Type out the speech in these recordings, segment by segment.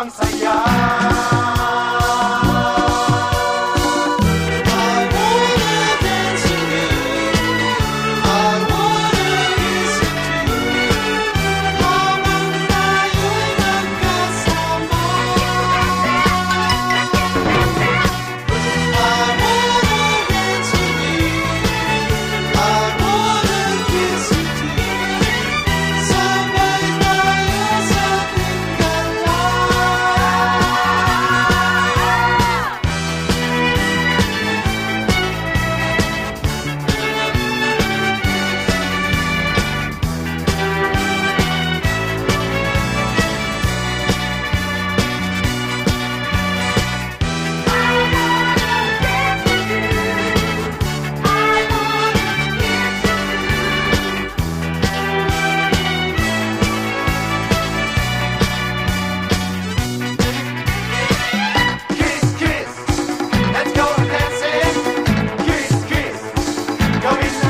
on fire.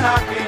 I can.